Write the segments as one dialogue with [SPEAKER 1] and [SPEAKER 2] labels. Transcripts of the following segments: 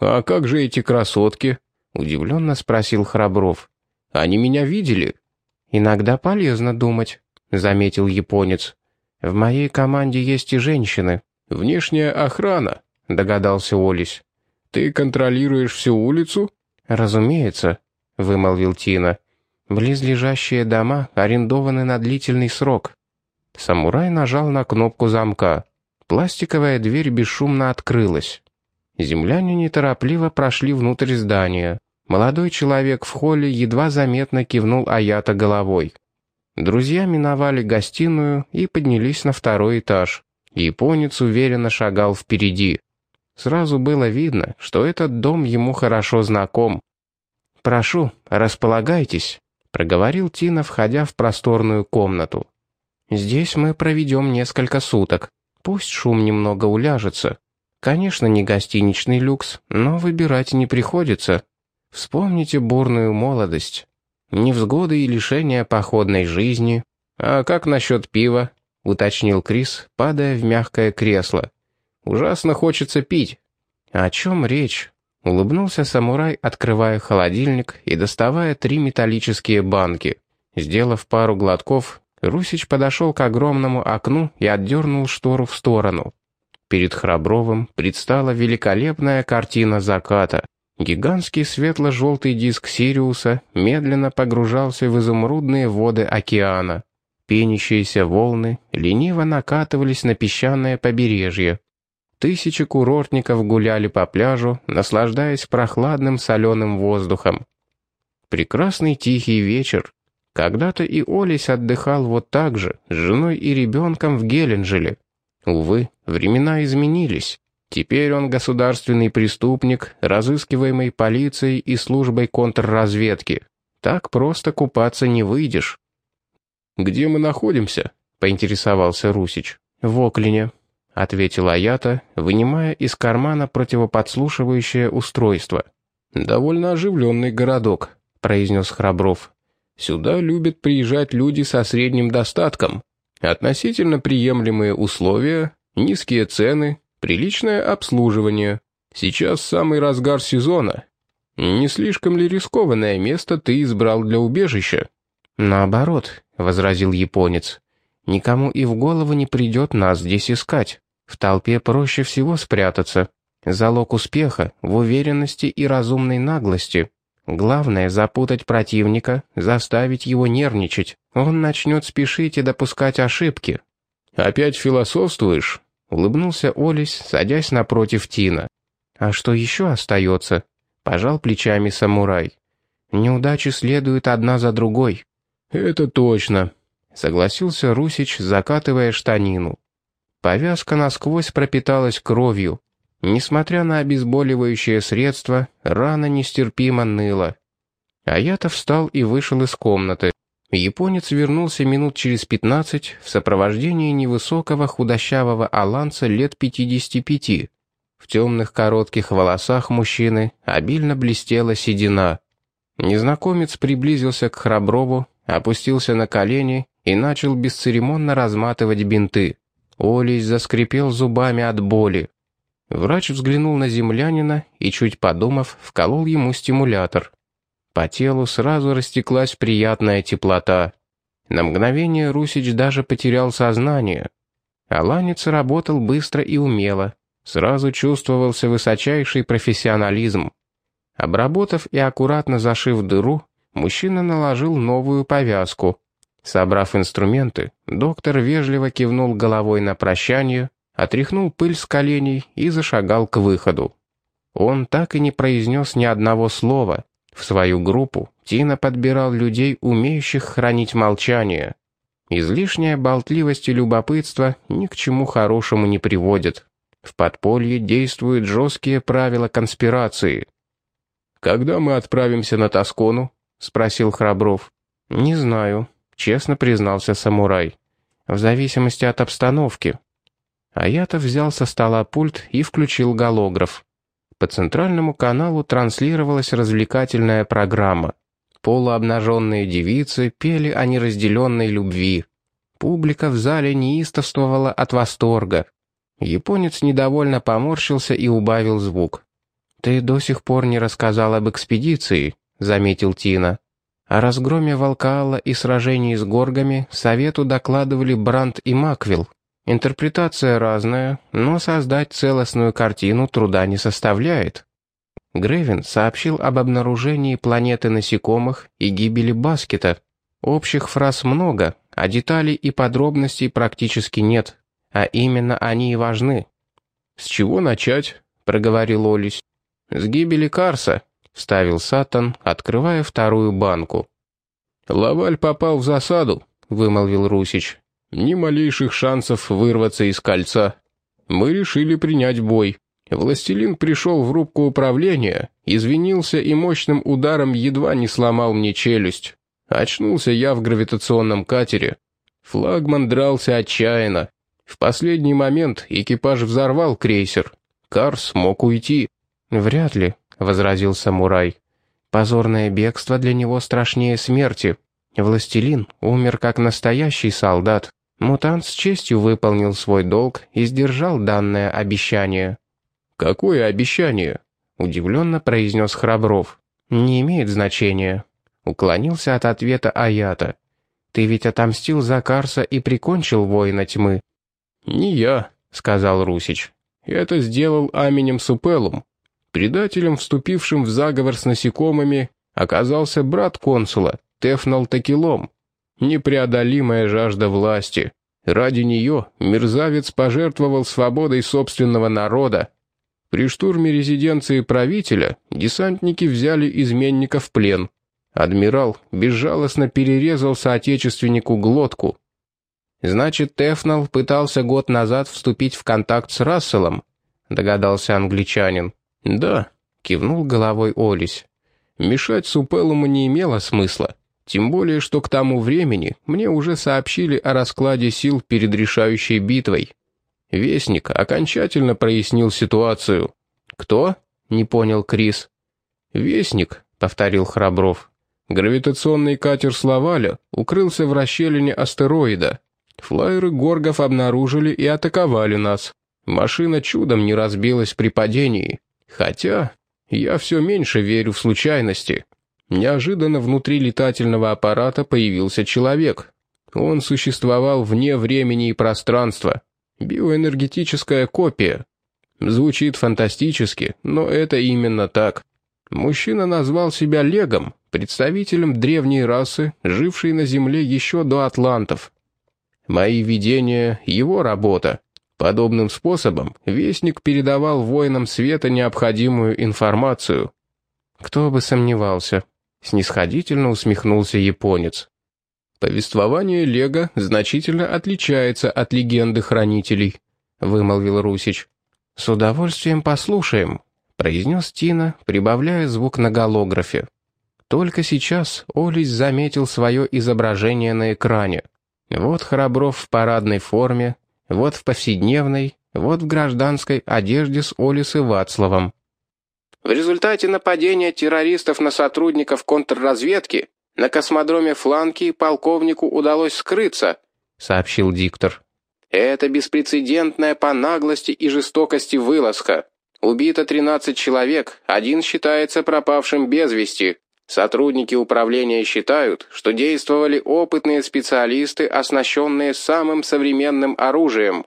[SPEAKER 1] «А как же эти красотки?» — удивленно спросил Храбров. «Они меня видели?»
[SPEAKER 2] «Иногда полезно думать», — заметил японец. «В моей команде есть и женщины».
[SPEAKER 1] «Внешняя охрана», — догадался Олесь. «Ты контролируешь всю улицу?»
[SPEAKER 2] «Разумеется», — вымолвил Тина. «Близлежащие дома арендованы на длительный срок». Самурай нажал на кнопку замка. Пластиковая дверь бесшумно открылась. Земляне неторопливо прошли внутрь здания. Молодой человек в холле едва заметно кивнул Аята головой. Друзья миновали гостиную и поднялись на второй этаж. Японец уверенно шагал впереди. Сразу было видно, что этот дом ему хорошо знаком. «Прошу, располагайтесь», — проговорил Тина, входя в просторную комнату. «Здесь мы проведем несколько суток. Пусть шум немного уляжется. Конечно, не гостиничный люкс, но выбирать не приходится. Вспомните бурную молодость. Невзгоды и лишения походной жизни. А как насчет пива? Уточнил Крис, падая в мягкое кресло. Ужасно хочется пить. О чем речь? Улыбнулся самурай, открывая холодильник и доставая три металлические банки. Сделав пару глотков, Русич подошел к огромному окну и отдернул штору в сторону. Перед Храбровым предстала великолепная картина заката. Гигантский светло-желтый диск Сириуса медленно погружался в изумрудные воды океана. Пенящиеся волны лениво накатывались на песчаное побережье. Тысячи курортников гуляли по пляжу, наслаждаясь прохладным соленым воздухом. Прекрасный тихий вечер. Когда-то и Олесь отдыхал вот так же, с женой и ребенком в Геленджеле. Увы, времена изменились. Теперь он государственный преступник, разыскиваемый полицией и службой контрразведки. Так просто купаться не выйдешь.
[SPEAKER 1] «Где мы находимся?» — поинтересовался Русич.
[SPEAKER 2] «В Оклине», — ответил Аята, вынимая из кармана противоподслушивающее устройство.
[SPEAKER 1] «Довольно оживленный городок», — произнес Храбров. «Сюда любят приезжать люди со средним достатком. Относительно приемлемые условия, низкие цены, Приличное обслуживание. Сейчас самый разгар сезона. Не слишком ли рискованное место ты избрал для убежища?
[SPEAKER 2] Наоборот, возразил японец. Никому и в голову не придет нас здесь искать. В толпе проще всего спрятаться. Залог успеха в уверенности и разумной наглости. Главное — запутать противника, заставить его нервничать. Он начнет спешить и допускать ошибки.
[SPEAKER 1] «Опять философствуешь?»
[SPEAKER 2] Улыбнулся Олесь, садясь напротив Тина. «А что еще остается?» Пожал плечами самурай. «Неудачи следуют одна за другой».
[SPEAKER 1] «Это точно», —
[SPEAKER 2] согласился Русич, закатывая штанину. Повязка насквозь пропиталась кровью. Несмотря на обезболивающее средство, рана нестерпимо ныла. А встал и вышел из комнаты. Японец вернулся минут через пятнадцать в сопровождении невысокого худощавого аланца лет 55. В темных коротких волосах мужчины обильно блестела седина. Незнакомец приблизился к Храброву, опустился на колени и начал бесцеремонно разматывать бинты. Олесь заскрипел зубами от боли. Врач взглянул на землянина и, чуть подумав, вколол ему стимулятор. По телу сразу растеклась приятная теплота. На мгновение Русич даже потерял сознание. Аланец работал быстро и умело. Сразу чувствовался высочайший профессионализм. Обработав и аккуратно зашив дыру, мужчина наложил новую повязку. Собрав инструменты, доктор вежливо кивнул головой на прощание, отряхнул пыль с коленей и зашагал к выходу. Он так и не произнес ни одного слова, в свою группу Тина подбирал людей, умеющих хранить молчание. Излишняя болтливость и любопытство ни к чему хорошему не приводят. В подполье действуют жесткие правила конспирации.
[SPEAKER 1] «Когда мы отправимся на Тоскону?» — спросил Храбров.
[SPEAKER 2] «Не знаю», — честно признался самурай. «В зависимости от обстановки». А я-то взял со стола пульт и включил голограф. По центральному каналу транслировалась развлекательная программа. Полуобнаженные девицы пели о неразделенной любви. Публика в зале неистовствовала от восторга. Японец недовольно поморщился и убавил звук. «Ты до сих пор не рассказал об экспедиции», — заметил Тина. О разгроме Волкаала и сражении с горгами совету докладывали Бранд и Маквилл. Интерпретация разная, но создать целостную картину труда не составляет. Гревин сообщил об обнаружении планеты насекомых и гибели Баскета. Общих фраз много, а деталей и подробностей практически нет. А именно они и важны.
[SPEAKER 1] «С чего начать?» — проговорил Олесь. «С гибели Карса», — вставил Сатан, открывая вторую банку. «Лаваль попал в засаду», — вымолвил Русич. «Ни малейших шансов вырваться из кольца. Мы решили принять бой. Властелин пришел в рубку управления, извинился и мощным ударом едва не сломал мне челюсть. Очнулся я в гравитационном катере. Флагман дрался отчаянно. В последний момент экипаж взорвал крейсер. Карс мог уйти.
[SPEAKER 2] «Вряд ли», — возразил самурай. «Позорное бегство для него страшнее смерти. Властелин умер как настоящий солдат. Мутант с честью выполнил свой долг и сдержал данное обещание».
[SPEAKER 1] «Какое обещание?» — удивленно произнес Храбров.
[SPEAKER 2] «Не имеет значения», — уклонился от ответа Аята. «Ты ведь отомстил за Карса и прикончил воина тьмы».
[SPEAKER 1] «Не я», — сказал Русич. «Это сделал Аминем Супелум. Предателем, вступившим в заговор с насекомыми, оказался брат консула, Тефнал Такилом. Непреодолимая жажда власти. Ради нее мерзавец пожертвовал свободой собственного народа, при штурме резиденции правителя десантники взяли изменника в плен. Адмирал безжалостно перерезал соотечественнику глотку.
[SPEAKER 2] «Значит, Тефнал пытался год назад вступить в контакт с Расселом», — догадался англичанин.
[SPEAKER 1] «Да», — кивнул головой Олесь. «Мешать Супелуму не имело смысла. Тем более, что к тому времени мне уже сообщили о раскладе сил перед решающей битвой. Вестник окончательно прояснил ситуацию.
[SPEAKER 2] «Кто?» — не понял Крис.
[SPEAKER 1] «Вестник», — повторил Храбров. «Гравитационный катер Славаля укрылся в расщелине астероида. Флайеры Горгов обнаружили и атаковали нас. Машина чудом не разбилась при падении. Хотя я все меньше верю в случайности. Неожиданно внутри летательного аппарата появился человек. Он существовал вне времени и пространства. Биоэнергетическая копия. Звучит фантастически, но это именно так. Мужчина назвал себя Легом, представителем древней расы, жившей на Земле еще до атлантов. Мои видения — его работа. Подобным способом Вестник передавал воинам света необходимую информацию.
[SPEAKER 2] «Кто бы сомневался», — снисходительно усмехнулся японец.
[SPEAKER 1] «Повествование Лего значительно отличается от легенды хранителей», — вымолвил Русич.
[SPEAKER 2] «С удовольствием послушаем», — произнес Тина, прибавляя звук на голографе. Только сейчас Олесь заметил свое изображение на экране. Вот Храбров в парадной форме, вот в повседневной, вот в гражданской одежде с Олис и Вацлавом.
[SPEAKER 3] В результате нападения террористов на сотрудников контрразведки на космодроме Фланки полковнику удалось скрыться», —
[SPEAKER 2] сообщил диктор.
[SPEAKER 3] «Это беспрецедентная по наглости и жестокости вылазка. Убито 13 человек, один считается пропавшим без вести. Сотрудники управления считают, что действовали опытные специалисты, оснащенные самым современным оружием.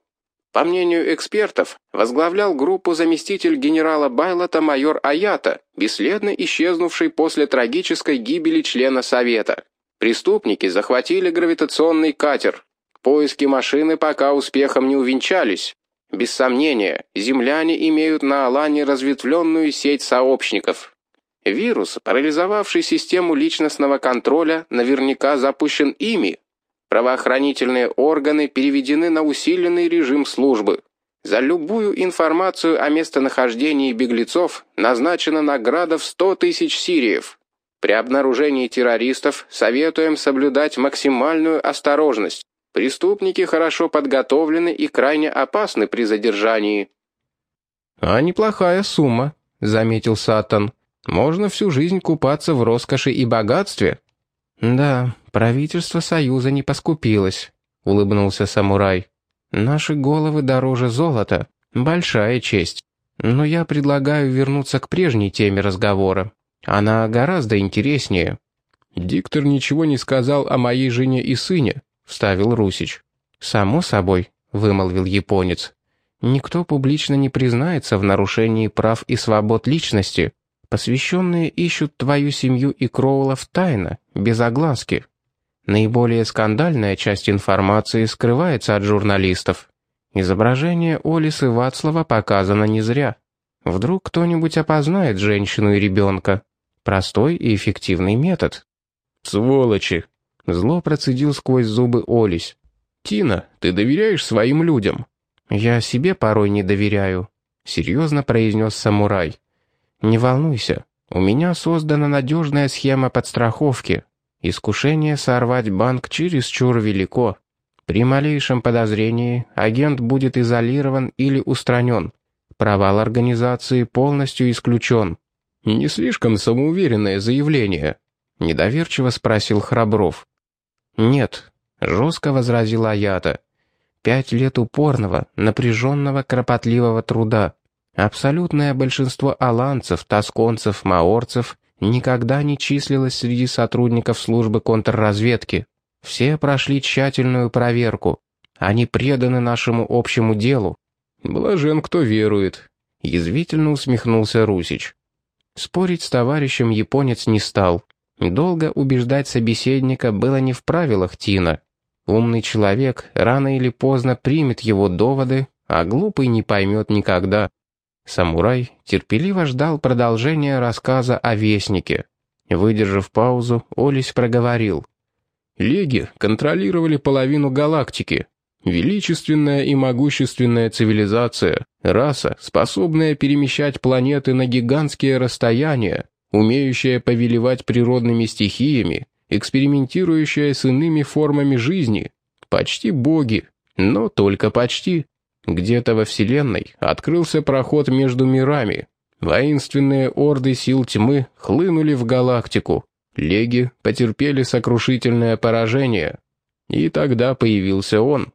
[SPEAKER 3] По мнению экспертов, возглавлял группу заместитель генерала Байлота майор Аята, бесследно исчезнувший после трагической гибели члена Совета. Преступники захватили гравитационный катер. Поиски машины пока успехом не увенчались. Без сомнения, земляне имеют на Алане разветвленную сеть сообщников. Вирус, парализовавший систему личностного контроля, наверняка запущен ими, Правоохранительные органы переведены на усиленный режим службы. За любую информацию о местонахождении беглецов назначена награда в 100 тысяч сириев. При обнаружении террористов советуем соблюдать максимальную осторожность. Преступники хорошо подготовлены и крайне опасны при задержании.
[SPEAKER 2] «А неплохая сумма», — заметил Сатан. «Можно всю жизнь купаться в роскоши и богатстве». «Да, правительство Союза не поскупилось», — улыбнулся самурай. «Наши головы дороже золота. Большая честь». Но я предлагаю вернуться к прежней теме разговора. Она гораздо интереснее».
[SPEAKER 1] «Диктор ничего не сказал о моей жене и сыне», — вставил Русич.
[SPEAKER 2] «Само собой», — вымолвил японец. «Никто публично не признается в нарушении прав и свобод личности. Посвященные ищут твою семью и Кроулов тайно, без огласки. Наиболее скандальная часть информации скрывается от журналистов. Изображение Олис и Вацлава показано не зря. Вдруг кто-нибудь опознает женщину и ребенка. Простой и эффективный метод.
[SPEAKER 1] «Сволочи!» — зло процедил сквозь зубы Олесь. «Тина, ты доверяешь своим людям?»
[SPEAKER 2] «Я себе порой не доверяю», — серьезно произнес самурай. «Не волнуйся, у меня создана надежная схема подстраховки. Искушение сорвать банк чересчур велико. При малейшем подозрении агент будет изолирован или устранен. Провал организации полностью исключен».
[SPEAKER 1] «Не слишком самоуверенное заявление», — недоверчиво спросил Храбров.
[SPEAKER 2] «Нет», — жестко возразил Аята. «Пять лет упорного, напряженного, кропотливого труда. Абсолютное большинство аланцев, тосконцев, маорцев никогда не числилось среди сотрудников службы контрразведки. Все прошли тщательную проверку. Они преданы нашему общему делу».
[SPEAKER 1] «Блажен, кто верует», — язвительно усмехнулся Русич.
[SPEAKER 2] Спорить с товарищем японец не стал. Долго убеждать собеседника было не в правилах Тина. Умный человек рано или поздно примет его доводы, а глупый не поймет никогда. Самурай терпеливо ждал продолжения рассказа о Вестнике. Выдержав паузу, Олесь проговорил.
[SPEAKER 1] «Леги контролировали половину галактики. Величественная и могущественная цивилизация, раса, способная перемещать планеты на гигантские расстояния, умеющая повелевать природными стихиями, экспериментирующая с иными формами жизни. Почти боги, но только почти. Где-то во Вселенной открылся проход между мирами. Воинственные орды сил тьмы хлынули в галактику. Леги потерпели сокрушительное поражение. И тогда появился он.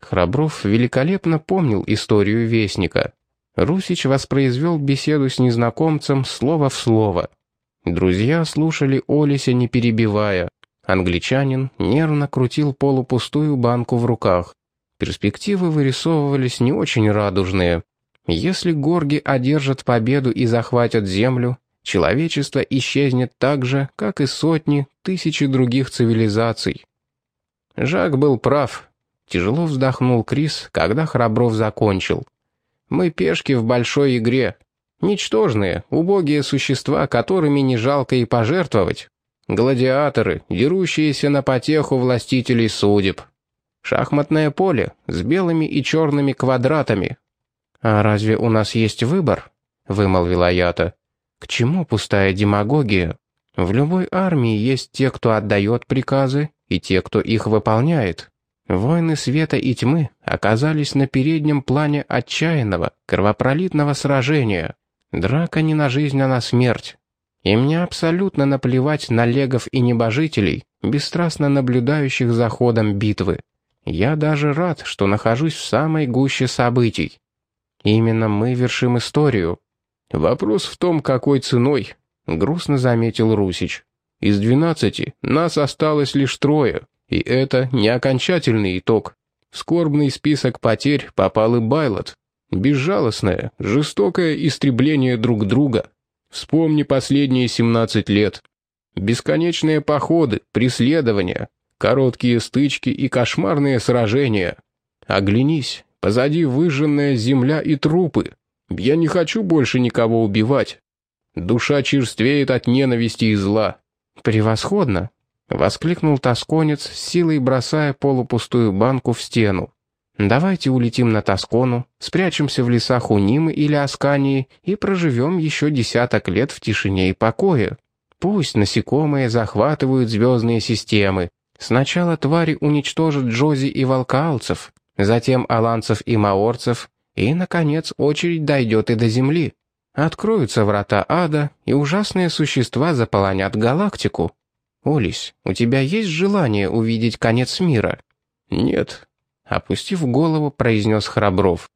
[SPEAKER 2] Храбров великолепно помнил историю Вестника. Русич воспроизвел беседу с незнакомцем слово в слово. Друзья слушали Олися, не перебивая. Англичанин нервно крутил полупустую банку в руках. Перспективы вырисовывались не очень радужные. Если горги одержат победу и захватят землю, человечество исчезнет так же, как и сотни, тысячи других цивилизаций. Жак был прав. Тяжело вздохнул Крис, когда Храбров закончил. Мы пешки в большой игре. Ничтожные, убогие существа, которыми не жалко и пожертвовать. Гладиаторы, дерущиеся на потеху властителей судеб. Шахматное поле с белыми и черными квадратами. «А разве у нас есть выбор?» — вымолвила Аята. «К чему пустая демагогия? В любой армии есть те, кто отдает приказы, и те, кто их выполняет. Войны света и тьмы оказались на переднем плане отчаянного, кровопролитного сражения. Драка не на жизнь, а на смерть. И мне абсолютно наплевать на легов и небожителей, бесстрастно наблюдающих за ходом битвы. Я даже рад, что нахожусь в самой гуще событий. Именно мы вершим историю.
[SPEAKER 1] Вопрос в том, какой ценой, — грустно заметил Русич. Из двенадцати нас осталось лишь трое. И это не окончательный итог. Скорбный список потерь попал и Байлот. Безжалостное, жестокое истребление друг друга. Вспомни последние 17 лет. Бесконечные походы, преследования, короткие стычки и кошмарные сражения. Оглянись, позади выжженная земля и трупы. Я не хочу больше никого убивать. Душа черствеет от ненависти и зла.
[SPEAKER 2] Превосходно, Воскликнул тосконец, силой бросая полупустую банку в стену. «Давайте улетим на Тоскону, спрячемся в лесах Унимы или Аскании и проживем еще десяток лет в тишине и покое. Пусть насекомые захватывают звездные системы. Сначала твари уничтожат Джози и волкаалцев, затем аланцев и маорцев, и, наконец, очередь дойдет и до Земли. Откроются врата ада, и ужасные существа заполонят галактику. «Олесь, у тебя есть желание увидеть конец мира?»
[SPEAKER 1] «Нет», —
[SPEAKER 2] опустив голову, произнес Храбров.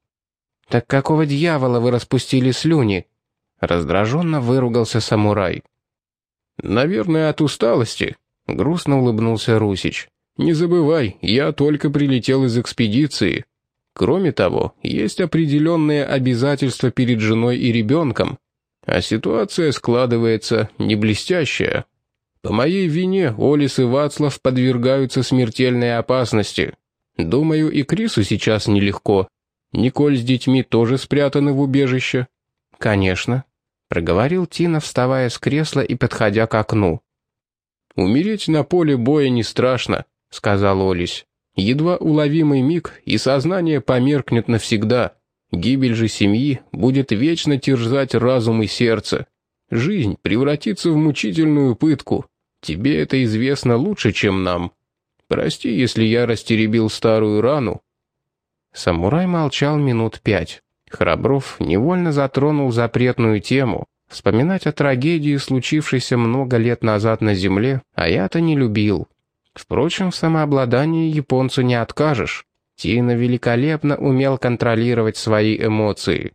[SPEAKER 2] «Так какого дьявола вы распустили слюни?» Раздраженно выругался самурай.
[SPEAKER 1] «Наверное, от усталости», — грустно улыбнулся Русич. «Не забывай, я только прилетел из экспедиции. Кроме того, есть определенные обязательства перед женой и ребенком, а ситуация складывается не блестящая. По моей вине Олис и Вацлав подвергаются смертельной опасности. Думаю, и Крису сейчас нелегко. Николь с детьми тоже спрятаны в убежище».
[SPEAKER 2] «Конечно», — проговорил Тина, вставая с кресла и подходя к окну.
[SPEAKER 1] «Умереть на поле боя не страшно», — сказал Олесь. Едва уловимый миг, и сознание померкнет навсегда. Гибель же семьи будет вечно терзать разум и сердце. Жизнь превратится в мучительную пытку. Тебе это известно лучше, чем нам. Прости, если я растеребил старую рану».
[SPEAKER 2] Самурай молчал минут пять. Храбров невольно затронул запретную тему. Вспоминать о трагедии, случившейся много лет назад на земле, а я-то не любил. Впрочем, в самообладании японцу не откажешь. Тина великолепно умел контролировать свои эмоции.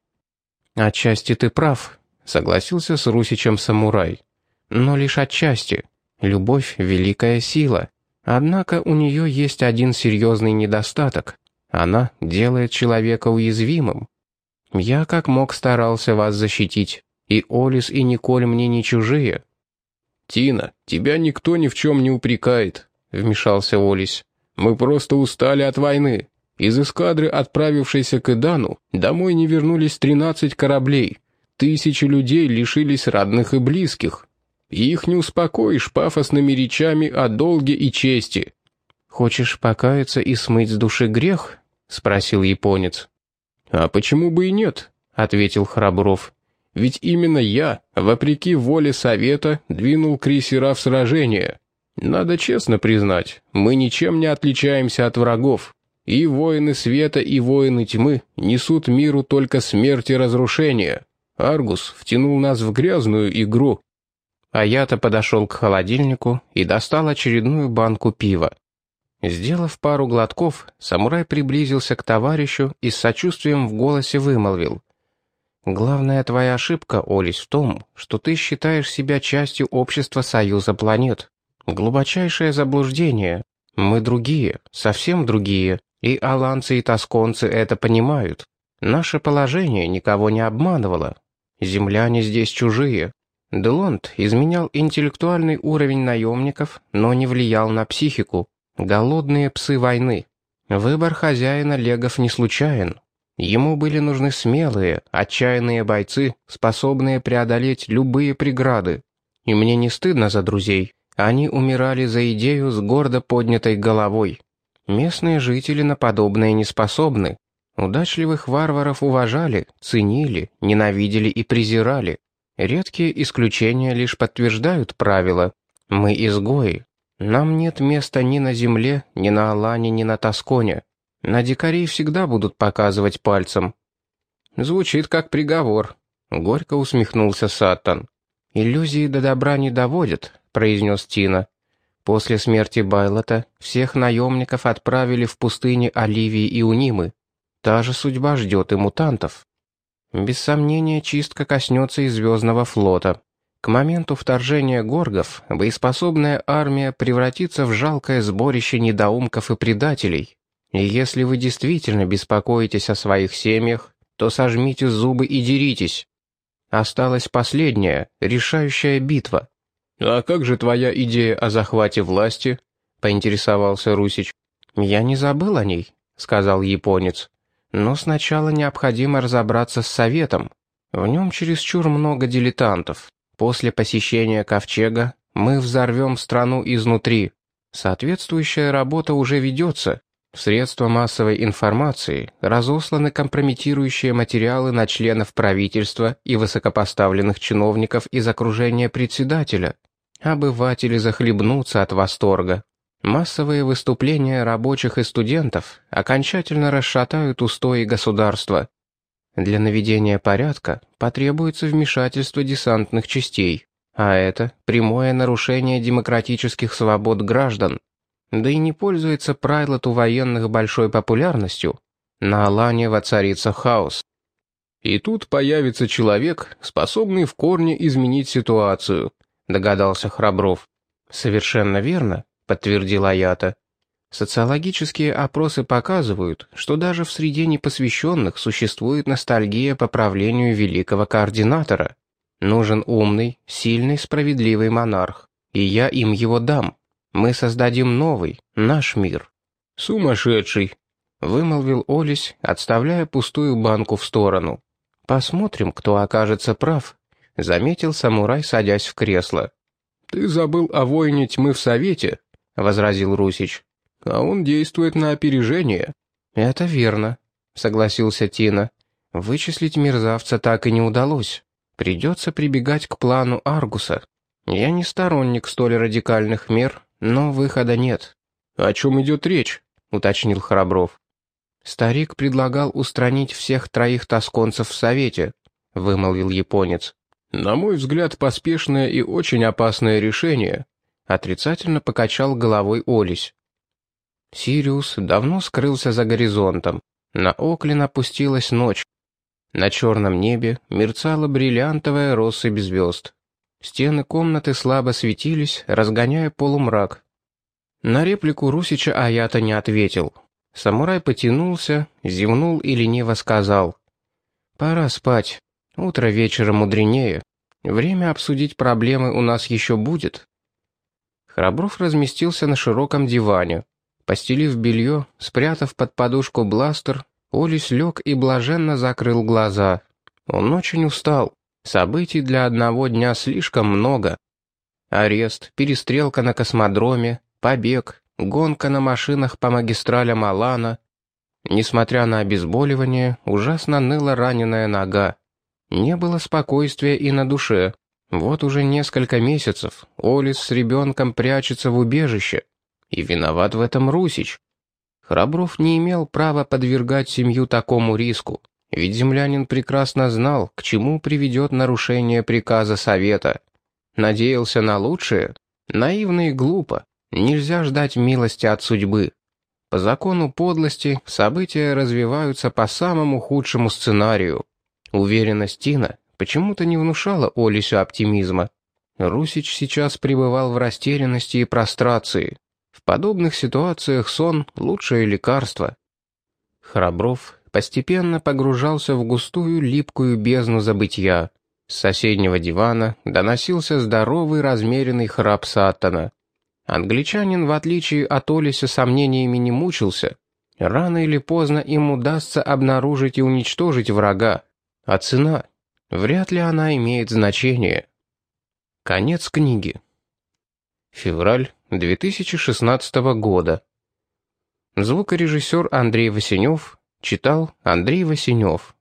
[SPEAKER 2] «Отчасти ты прав», — согласился с Русичем самурай. «Но лишь отчасти. Любовь — великая сила. Однако у нее есть один серьезный недостаток. Она делает человека уязвимым. Я как мог старался вас защитить, и Олис и Николь мне не чужие».
[SPEAKER 1] «Тина, тебя никто ни в чем не упрекает», — вмешался Олесь. «Мы просто устали от войны. Из эскадры, отправившейся к Идану, домой не вернулись тринадцать кораблей. Тысячи людей лишились родных и близких. И их не успокоишь пафосными речами о долге и чести».
[SPEAKER 2] «Хочешь покаяться и смыть с души грех?» — спросил японец.
[SPEAKER 1] «А почему бы и нет?» — ответил Храбров. «Ведь именно я, вопреки воле Совета, двинул крейсера в сражение. Надо честно признать, мы ничем не отличаемся от врагов. И воины света, и воины тьмы несут миру только смерть и разрушение. Аргус втянул нас в грязную игру.
[SPEAKER 2] А я-то подошел к холодильнику и достал очередную банку пива. Сделав пару глотков, самурай приблизился к товарищу и с сочувствием в голосе вымолвил. «Главная твоя ошибка, Олесь, в том, что ты считаешь себя частью общества Союза планет. Глубочайшее заблуждение. Мы другие, совсем другие, и аланцы и тосконцы это понимают. Наше положение никого не обманывало. Земляне здесь чужие. Делонт изменял интеллектуальный уровень наемников, но не влиял на психику. Голодные псы войны. Выбор хозяина легов не случайен. Ему были нужны смелые, отчаянные бойцы, способные преодолеть любые преграды. И мне не стыдно за друзей. Они умирали за идею с гордо поднятой головой. Местные жители на подобное не способны. Удачливых варваров уважали, ценили, ненавидели и презирали. Редкие исключения лишь подтверждают правило. Мы изгои. Нам нет места ни на земле, ни на Алане, ни на Тосконе. На дикарей всегда будут показывать пальцем. Звучит как приговор. Горько усмехнулся Саттон. Иллюзии до добра не доводят, — произнес Тина. После смерти Байлота всех наемников отправили в пустыни Оливии и Унимы. Та же судьба ждет и мутантов. Без сомнения, чистка коснется и Звездного флота. К моменту вторжения горгов боеспособная армия превратится в жалкое сборище недоумков и предателей. Если вы действительно беспокоитесь о своих семьях, то сожмите зубы и деритесь. Осталась последняя, решающая битва.
[SPEAKER 1] «А как же твоя идея о захвате власти?» — поинтересовался Русич.
[SPEAKER 2] «Я не забыл о ней», — сказал японец. «Но сначала необходимо разобраться с советом. В нем чересчур много дилетантов. После посещения ковчега мы взорвем страну изнутри. Соответствующая работа уже ведется. В средства массовой информации разосланы компрометирующие материалы на членов правительства и высокопоставленных чиновников из окружения председателя. Обыватели захлебнутся от восторга. Массовые выступления рабочих и студентов окончательно расшатают устои государства. Для наведения порядка потребуется вмешательство десантных частей, а это прямое нарушение демократических свобод граждан. Да и не пользуется Прайлот у военных большой популярностью. На Алане воцарится хаос.
[SPEAKER 1] И тут появится человек, способный в корне изменить ситуацию, догадался Храбров.
[SPEAKER 2] Совершенно верно, подтвердил Аята. Социологические опросы показывают, что даже в среде непосвященных существует ностальгия по правлению великого координатора. Нужен умный, сильный, справедливый монарх. И я им его дам. Мы создадим новый, наш мир.
[SPEAKER 1] Сумасшедший, вымолвил Олесь, отставляя пустую банку в сторону.
[SPEAKER 2] Посмотрим, кто окажется прав, заметил самурай, садясь в кресло.
[SPEAKER 1] Ты забыл о войне тьмы в совете, возразил Русич. А он действует на опережение.
[SPEAKER 2] Это верно, согласился Тина. Вычислить мерзавца так и не удалось. Придется прибегать к плану Аргуса. Я не сторонник столь радикальных мер, но выхода нет.
[SPEAKER 1] О чем идет речь?
[SPEAKER 2] уточнил Храбров. Старик предлагал устранить всех троих тосконцев в совете, вымолвил японец.
[SPEAKER 1] На мой взгляд, поспешное и очень опасное решение, отрицательно покачал головой Олесь.
[SPEAKER 2] Сириус давно скрылся за горизонтом. На Оклин опустилась ночь. На черном небе мерцала бриллиантовая россыпь звезд. Стены комнаты слабо светились, разгоняя полумрак. На реплику Русича Аята не ответил. Самурай потянулся, зевнул и лениво сказал. «Пора спать. Утро вечера мудренее. Время обсудить проблемы у нас еще будет». Храбров разместился на широком диване. Постелив белье, спрятав под подушку бластер, Олис лег и блаженно закрыл глаза. Он очень устал. Событий для одного дня слишком много. Арест, перестрелка на космодроме, побег, гонка на машинах по магистралям Алана. Несмотря на обезболивание, ужасно ныла раненая нога. Не было спокойствия и на душе. Вот уже несколько месяцев Олис с ребенком прячется в убежище. И виноват в этом Русич. Храбров не имел права подвергать семью такому риску. Ведь землянин прекрасно знал, к чему приведет нарушение приказа совета. Надеялся на лучшее? Наивно и глупо. Нельзя ждать милости от судьбы. По закону подлости события развиваются по самому худшему сценарию. Уверенность Тина почему-то не внушала Олесю оптимизма. Русич сейчас пребывал в растерянности и прострации. В подобных ситуациях сон — лучшее лекарство. Храбров постепенно погружался в густую липкую бездну забытья. С соседнего дивана доносился здоровый размеренный храп Сатана. Англичанин, в отличие от Олиса, сомнениями не мучился. Рано или поздно им удастся обнаружить и уничтожить врага. А цена? Вряд ли она имеет значение. Конец книги. Февраль 2016 года. Звукорежиссер Андрей Васенев Читал Андрей Васенев.